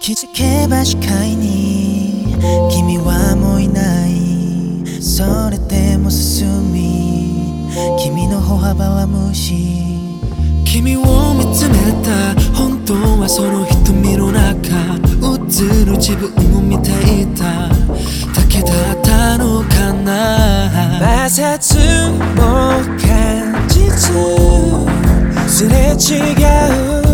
気づけば視界に君はもういない。それでも進み君の歩幅は無視。君を見つめた本当はその瞳の中映る自分を見ていた。だけだったのかな。摩擦も感じずすれ違う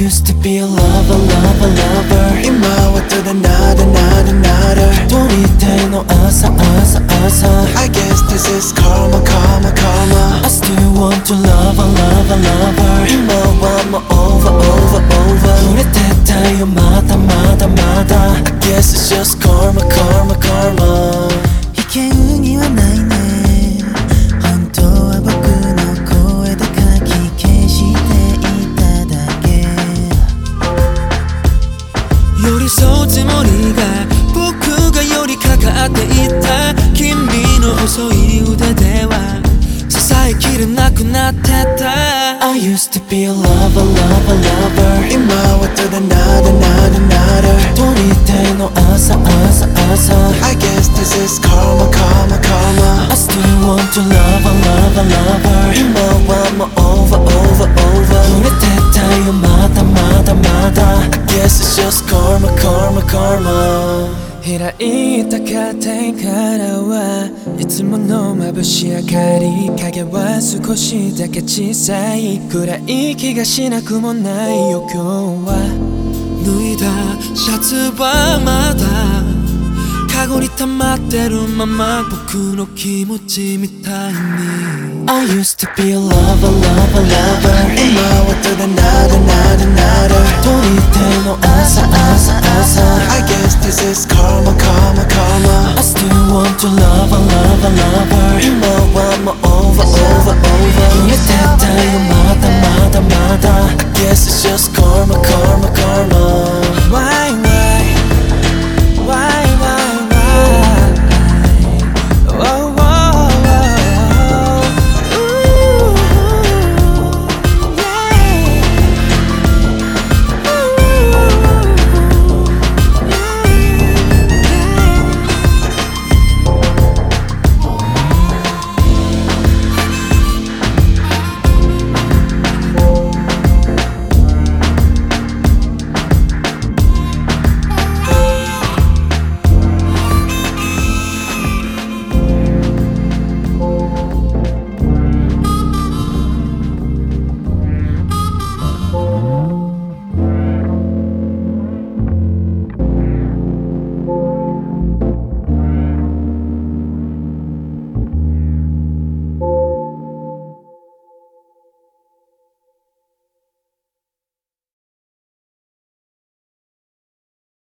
used to be a lover, lover, lover. 이마와뜨다 나다 나다 나를 돈이 돼너 아사 아사 아사 I guess this is karma, karma, karma. I still want to love, a love, a lover 이마와마 over, over, over. 우리 때타요 마다 마다 I guess it's just karma I used to be a lover, lover, lover 今はただ nada, nada, nada 取り手の朝、朝、朝 I guess this is karma, karma, karma I still want to love, a love, a lover 今はもう over, over, over 触れてたよまだまだまだ I guess it's just karma, karma, karma 開いたカーテンからは いつもの眩しい明かり影は少しだけ小さい暗い気がしなくもないよ今日は脱いだシャツはまだカゴに溜まってるまま僕の気持ちみたいに I used to be a lover, lover, lover. 今はただなだなだなだ取り手の朝朝朝。I guess this is karma, karma, karma. to love, I love, I love her. Now I'm over, over, over.